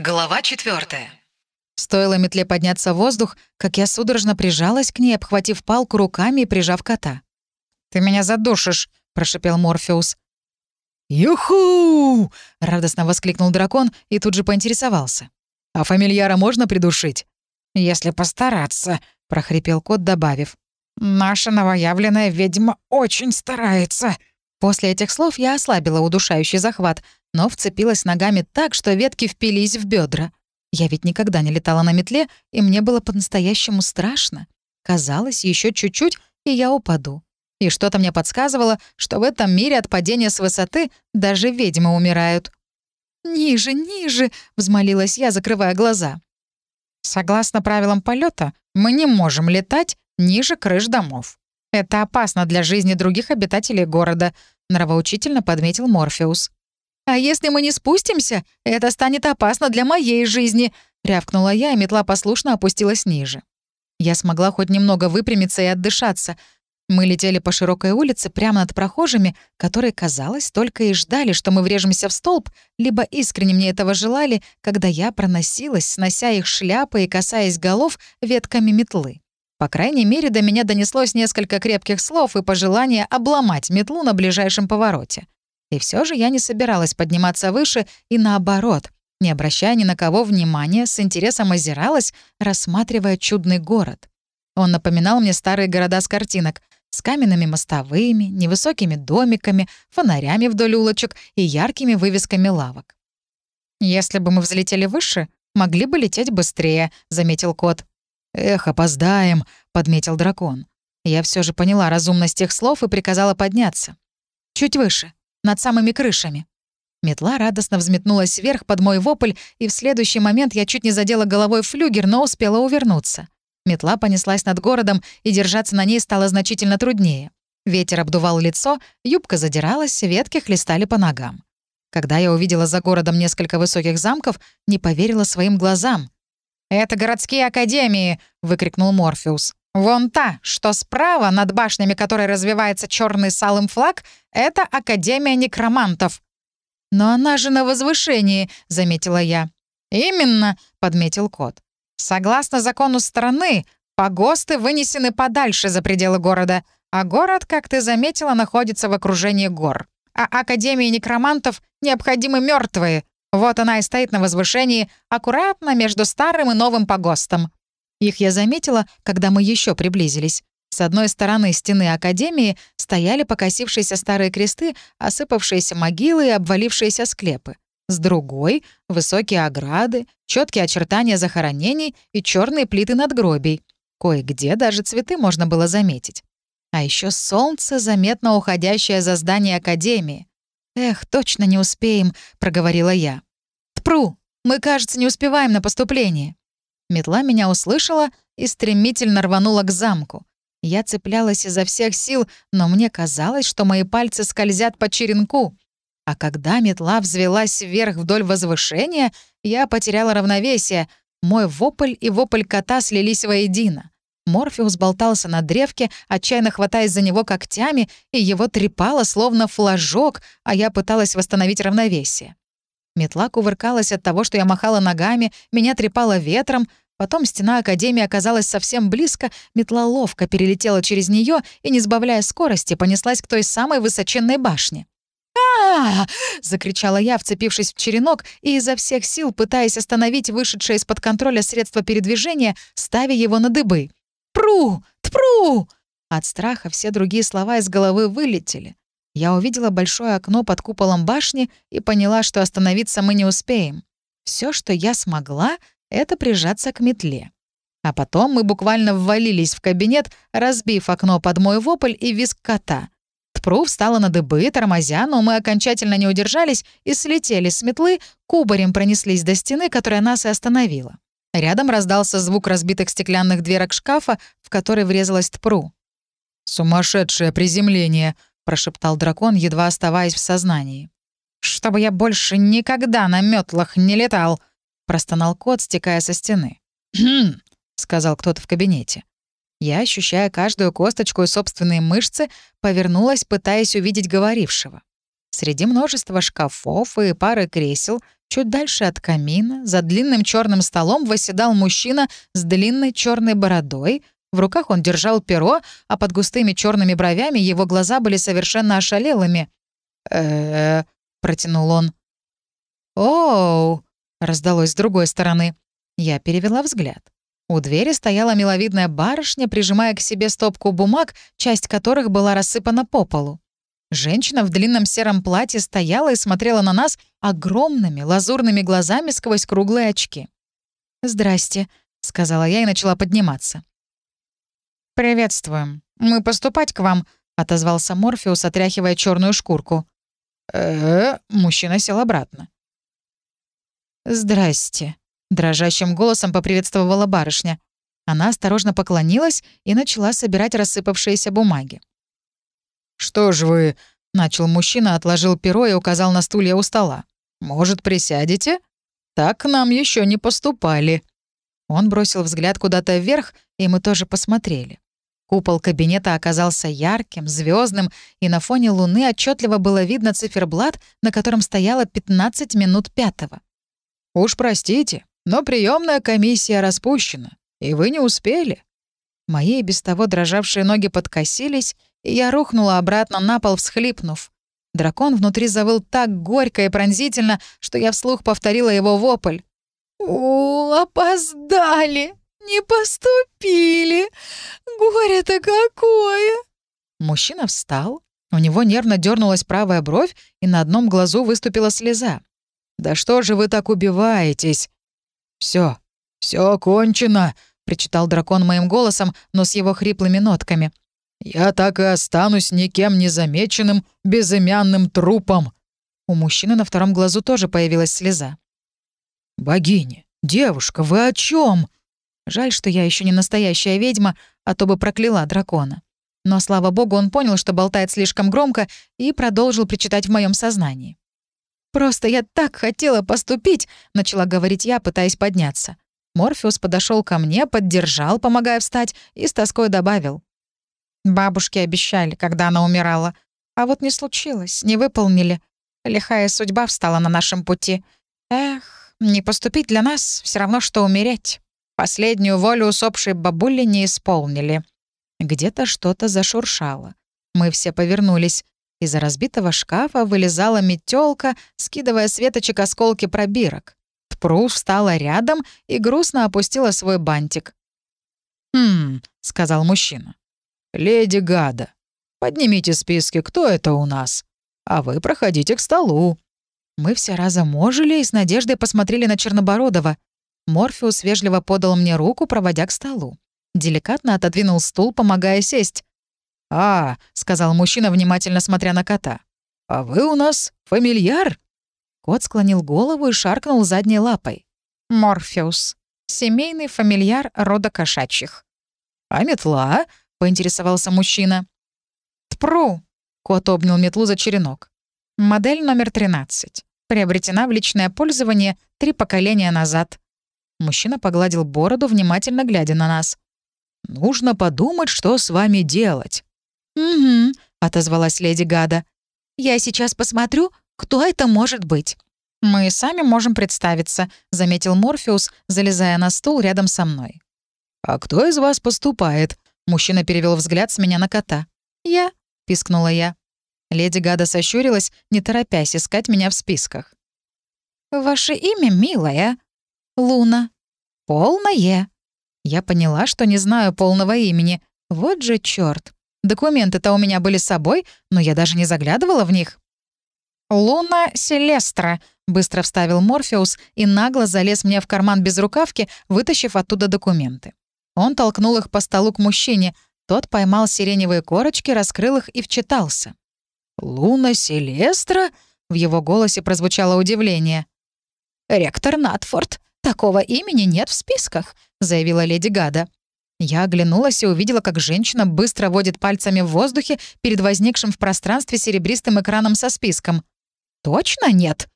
Глава четвертая. Стоило метле подняться в воздух, как я судорожно прижалась к ней, обхватив палку руками и прижав кота. «Ты меня задушишь», — прошипел Морфеус. «Юху!» — радостно воскликнул дракон и тут же поинтересовался. «А фамильяра можно придушить?» «Если постараться», — прохрипел кот, добавив. «Наша новоявленная ведьма очень старается». После этих слов я ослабила удушающий захват, но вцепилась ногами так, что ветки впились в бедра. Я ведь никогда не летала на метле, и мне было по-настоящему страшно. Казалось, еще чуть-чуть, и я упаду. И что-то мне подсказывало, что в этом мире от падения с высоты даже ведьмы умирают. «Ниже, ниже!» — взмолилась я, закрывая глаза. «Согласно правилам полета, мы не можем летать ниже крыш домов. Это опасно для жизни других обитателей города», — нравоучительно подметил Морфеус. «А если мы не спустимся, это станет опасно для моей жизни», — рявкнула я, и метла послушно опустилась ниже. Я смогла хоть немного выпрямиться и отдышаться. Мы летели по широкой улице прямо над прохожими, которые, казалось, только и ждали, что мы врежемся в столб, либо искренне мне этого желали, когда я проносилась, снося их шляпы и касаясь голов ветками метлы. По крайней мере, до меня донеслось несколько крепких слов и пожелание обломать метлу на ближайшем повороте. И все же я не собиралась подниматься выше и наоборот, не обращая ни на кого внимания, с интересом озиралась, рассматривая чудный город. Он напоминал мне старые города с картинок, с каменными мостовыми, невысокими домиками, фонарями вдоль улочек и яркими вывесками лавок. «Если бы мы взлетели выше, могли бы лететь быстрее», — заметил кот. «Эх, опоздаем», — подметил дракон. Я все же поняла разумность их слов и приказала подняться. «Чуть выше над самыми крышами. Метла радостно взметнулась вверх под мой вопль, и в следующий момент я чуть не задела головой флюгер, но успела увернуться. Метла понеслась над городом, и держаться на ней стало значительно труднее. Ветер обдувал лицо, юбка задиралась, ветки хлестали по ногам. Когда я увидела за городом несколько высоких замков, не поверила своим глазам. «Это городские академии!» — выкрикнул Морфеус. Вон та, что справа, над башнями которой развивается черный с алым флаг, это Академия некромантов. «Но она же на возвышении», — заметила я. «Именно», — подметил кот. «Согласно закону страны, погосты вынесены подальше за пределы города, а город, как ты заметила, находится в окружении гор. А Академии некромантов необходимы мертвые. Вот она и стоит на возвышении, аккуратно между старым и новым погостом. Их я заметила, когда мы еще приблизились. С одной стороны стены Академии стояли покосившиеся старые кресты, осыпавшиеся могилы и обвалившиеся склепы. С другой — высокие ограды, четкие очертания захоронений и черные плиты надгробий. Кое-где даже цветы можно было заметить. А еще солнце, заметно уходящее за здание Академии. «Эх, точно не успеем», — проговорила я. «Тпру! Мы, кажется, не успеваем на поступление». Метла меня услышала и стремительно рванула к замку. Я цеплялась изо всех сил, но мне казалось, что мои пальцы скользят по черенку. А когда метла взвелась вверх вдоль возвышения, я потеряла равновесие. Мой вопль и вопль кота слились воедино. Морфеус болтался на древке, отчаянно хватаясь за него когтями, и его трепало, словно флажок, а я пыталась восстановить равновесие. Метла кувыркалась от того, что я махала ногами, меня трепало ветром. Потом стена Академии оказалась совсем близко, метла ловко перелетела через нее и, не сбавляя скорости, понеслась к той самой высоченной башне. а, закричала я, вцепившись в черенок и изо всех сил пытаясь остановить вышедшее из-под контроля средство передвижения, ставя его на дыбы. «Пру! Тпру!» От страха все другие слова из головы вылетели. Я увидела большое окно под куполом башни и поняла, что остановиться мы не успеем. Все, что я смогла, — это прижаться к метле. А потом мы буквально ввалились в кабинет, разбив окно под мой вопль и визг кота. Тпру встала на дыбы, тормозя, но мы окончательно не удержались и слетели с метлы, кубарем пронеслись до стены, которая нас и остановила. Рядом раздался звук разбитых стеклянных дверок шкафа, в который врезалась Тпру. «Сумасшедшее приземление!» Прошептал дракон, едва оставаясь в сознании. «Чтобы я больше никогда на метлах не летал!» — простонал кот, стекая со стены. «Хм!» — сказал кто-то в кабинете. Я, ощущая каждую косточку и собственные мышцы, повернулась, пытаясь увидеть говорившего. Среди множества шкафов и пары кресел Чуть дальше от камина, за длинным черным столом, восседал мужчина с длинной черной бородой. В руках он держал перо, а под густыми черными бровями его глаза были совершенно ошалелыми. э протянул он. «Оу!» — раздалось с другой стороны. Я перевела взгляд. У двери стояла миловидная барышня, прижимая к себе стопку бумаг, часть которых была рассыпана по полу. Женщина в длинном сером платье стояла и смотрела на нас огромными лазурными глазами сквозь круглые очки. «Здрасте», — сказала я и начала подниматься. «Приветствуем. Мы поступать к вам», — отозвался Морфеус, отряхивая черную шкурку. э, мужчина сел обратно. «Здрасте», — дрожащим голосом поприветствовала барышня. Она осторожно поклонилась и начала собирать рассыпавшиеся бумаги. «Что ж вы...» — начал мужчина, отложил перо и указал на стулья у стола. «Может, присядете? Так нам еще не поступали». Он бросил взгляд куда-то вверх, и мы тоже посмотрели. Купол кабинета оказался ярким, звездным, и на фоне луны отчетливо было видно циферблат, на котором стояло 15 минут пятого. «Уж простите, но приемная комиссия распущена, и вы не успели». Мои без того дрожавшие ноги подкосились, и я рухнула обратно на пол, всхлипнув. Дракон внутри завыл так горько и пронзительно, что я вслух повторила его вопль. «О, опоздали! Не поступили! Горе-то какое!» Мужчина встал, у него нервно дернулась правая бровь, и на одном глазу выступила слеза. «Да что же вы так убиваетесь?» Все, все кончено!» — причитал дракон моим голосом, но с его хриплыми нотками. Я так и останусь никем не замеченным, безымянным трупом». У мужчины на втором глазу тоже появилась слеза. «Богиня, девушка, вы о чем? Жаль, что я еще не настоящая ведьма, а то бы прокляла дракона. Но, слава богу, он понял, что болтает слишком громко, и продолжил причитать в моем сознании. «Просто я так хотела поступить», — начала говорить я, пытаясь подняться. Морфеус подошел ко мне, поддержал, помогая встать, и с тоской добавил. Бабушки обещали, когда она умирала. А вот не случилось, не выполнили. Лихая судьба встала на нашем пути. Эх, не поступить для нас все равно, что умереть. Последнюю волю усопшей бабули не исполнили. Где-то что-то зашуршало. Мы все повернулись. Из-за разбитого шкафа вылезала метелка, скидывая с осколки пробирок. Тпру встала рядом и грустно опустила свой бантик. «Хм», — сказал мужчина. «Леди Гада, поднимите списки, кто это у нас? А вы проходите к столу». Мы все разом ожили и с надеждой посмотрели на Чернобородова. Морфеус вежливо подал мне руку, проводя к столу. Деликатно отодвинул стул, помогая сесть. «А», — сказал мужчина, внимательно смотря на кота. «А вы у нас фамильяр?» Кот склонил голову и шаркнул задней лапой. «Морфеус. Семейный фамильяр рода кошачьих». «А метла?» — поинтересовался мужчина. «Тпру!» — кот обнял метлу за черенок. «Модель номер 13. Приобретена в личное пользование три поколения назад». Мужчина погладил бороду, внимательно глядя на нас. «Нужно подумать, что с вами делать». «Угу», — отозвалась леди Гада. «Я сейчас посмотрю, кто это может быть». «Мы сами можем представиться», — заметил Морфеус, залезая на стул рядом со мной. «А кто из вас поступает?» Мужчина перевел взгляд с меня на кота. «Я», — пискнула я. Леди Гада сощурилась, не торопясь искать меня в списках. «Ваше имя, милая?» «Луна». «Полное». Я поняла, что не знаю полного имени. Вот же чёрт. Документы-то у меня были с собой, но я даже не заглядывала в них. «Луна Селестра», — быстро вставил Морфеус и нагло залез мне в карман без рукавки, вытащив оттуда документы. Он толкнул их по столу к мужчине. Тот поймал сиреневые корочки, раскрыл их и вчитался. «Луна Селестра?» — в его голосе прозвучало удивление. «Ректор Натфорд, такого имени нет в списках», — заявила леди Гада. Я оглянулась и увидела, как женщина быстро водит пальцами в воздухе перед возникшим в пространстве серебристым экраном со списком. «Точно нет?»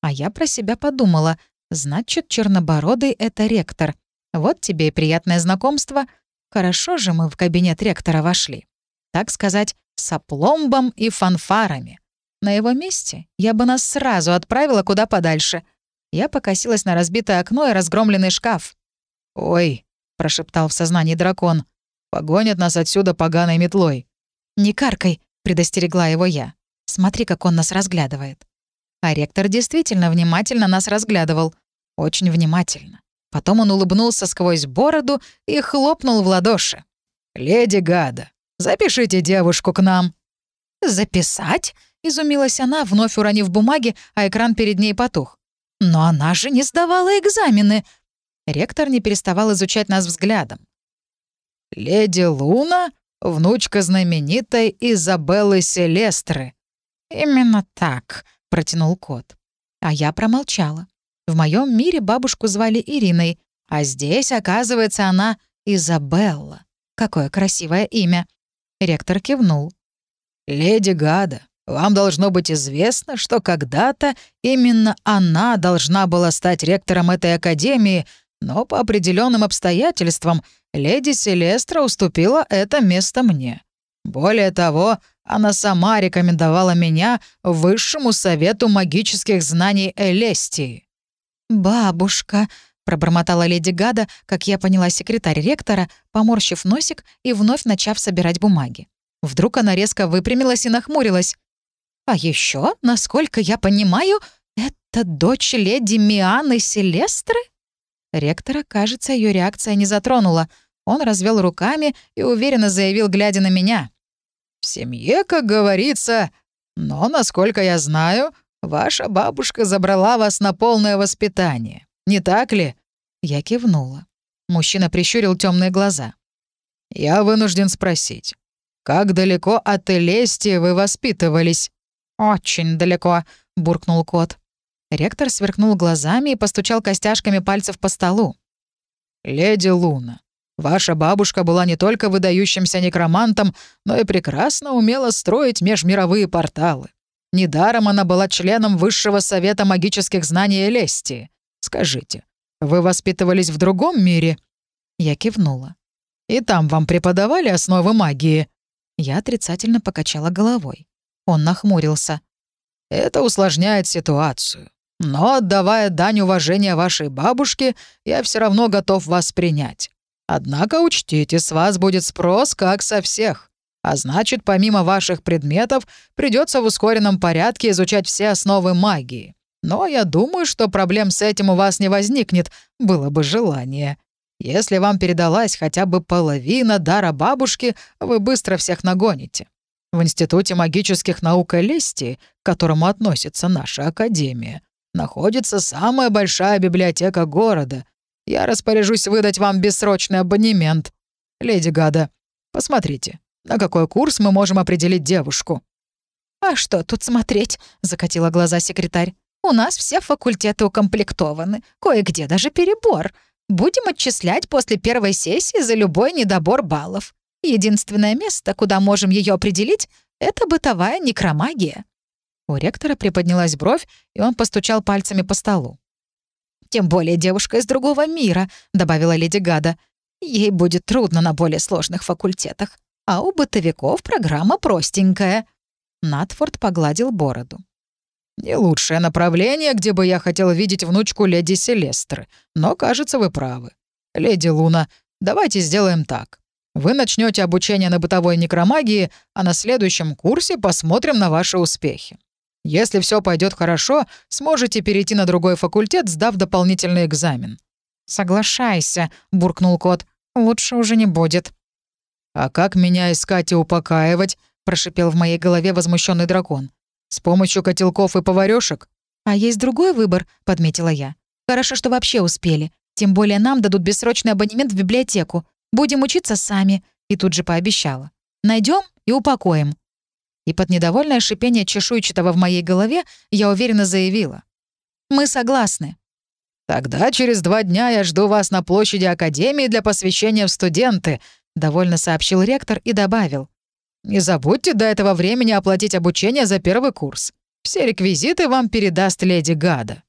А я про себя подумала. Значит, чернобородый — это ректор. Вот тебе и приятное знакомство. Хорошо же мы в кабинет ректора вошли. Так сказать, с опломбом и фанфарами. На его месте я бы нас сразу отправила куда подальше. Я покосилась на разбитое окно и разгромленный шкаф. «Ой», — прошептал в сознании дракон, — «погонят нас отсюда поганой метлой». «Не каркай», — предостерегла его я. «Смотри, как он нас разглядывает». А ректор действительно внимательно нас разглядывал. Очень внимательно. Потом он улыбнулся сквозь бороду и хлопнул в ладоши. «Леди Гада, запишите девушку к нам». «Записать?» — изумилась она, вновь уронив бумаги, а экран перед ней потух. «Но она же не сдавала экзамены!» Ректор не переставал изучать нас взглядом. «Леди Луна — внучка знаменитой Изабеллы Селестры». «Именно так», — протянул кот. А я промолчала. В моем мире бабушку звали Ириной, а здесь, оказывается, она Изабелла. Какое красивое имя. Ректор кивнул. «Леди Гада, вам должно быть известно, что когда-то именно она должна была стать ректором этой академии, но по определенным обстоятельствам леди Селестра уступила это место мне. Более того, она сама рекомендовала меня Высшему совету магических знаний Элестии. «Бабушка», — пробормотала леди Гада, как я поняла секретарь ректора, поморщив носик и вновь начав собирать бумаги. Вдруг она резко выпрямилась и нахмурилась. «А еще, насколько я понимаю, это дочь леди Мианы Селестры?» Ректора, кажется, ее реакция не затронула. Он развел руками и уверенно заявил, глядя на меня. «В семье, как говорится, но, насколько я знаю, Ваша бабушка забрала вас на полное воспитание. Не так ли?» Я кивнула. Мужчина прищурил темные глаза. «Я вынужден спросить, как далеко от Элестии вы воспитывались?» «Очень далеко», — буркнул кот. Ректор сверкнул глазами и постучал костяшками пальцев по столу. «Леди Луна, ваша бабушка была не только выдающимся некромантом, но и прекрасно умела строить межмировые порталы. Недаром она была членом Высшего Совета магических знаний Элестии. Скажите, вы воспитывались в другом мире?» Я кивнула. «И там вам преподавали основы магии?» Я отрицательно покачала головой. Он нахмурился. «Это усложняет ситуацию. Но, отдавая дань уважения вашей бабушке, я все равно готов вас принять. Однако учтите, с вас будет спрос, как со всех. А значит, помимо ваших предметов, придется в ускоренном порядке изучать все основы магии. Но я думаю, что проблем с этим у вас не возникнет, было бы желание. Если вам передалась хотя бы половина дара бабушки, вы быстро всех нагоните. В Институте магических наук Элестии, к которому относится наша академия, находится самая большая библиотека города. Я распоряжусь выдать вам бессрочный абонемент. Леди Гада, посмотрите, на какой курс мы можем определить девушку?» «А что тут смотреть?» — закатила глаза секретарь. «У нас все факультеты укомплектованы, кое-где даже перебор. Будем отчислять после первой сессии за любой недобор баллов. Единственное место, куда можем ее определить, это бытовая некромагия». У ректора приподнялась бровь, и он постучал пальцами по столу. «Тем более девушка из другого мира», — добавила леди Гада. «Ей будет трудно на более сложных факультетах а у бытовиков программа простенькая». Натфорд погладил бороду. «Не лучшее направление, где бы я хотел видеть внучку леди Селестры, но, кажется, вы правы. Леди Луна, давайте сделаем так. Вы начнете обучение на бытовой некромагии, а на следующем курсе посмотрим на ваши успехи. Если все пойдет хорошо, сможете перейти на другой факультет, сдав дополнительный экзамен». «Соглашайся», — буркнул кот. «Лучше уже не будет». «А как меня искать и упокаивать?» — прошипел в моей голове возмущенный дракон. «С помощью котелков и поварёшек?» «А есть другой выбор», — подметила я. «Хорошо, что вообще успели. Тем более нам дадут бессрочный абонемент в библиотеку. Будем учиться сами». И тут же пообещала. Найдем и упокоим». И под недовольное шипение чешуйчатого в моей голове я уверенно заявила. «Мы согласны». «Тогда через два дня я жду вас на площади Академии для посвящения в студенты», — довольно сообщил ректор и добавил. «Не забудьте до этого времени оплатить обучение за первый курс. Все реквизиты вам передаст леди Гада».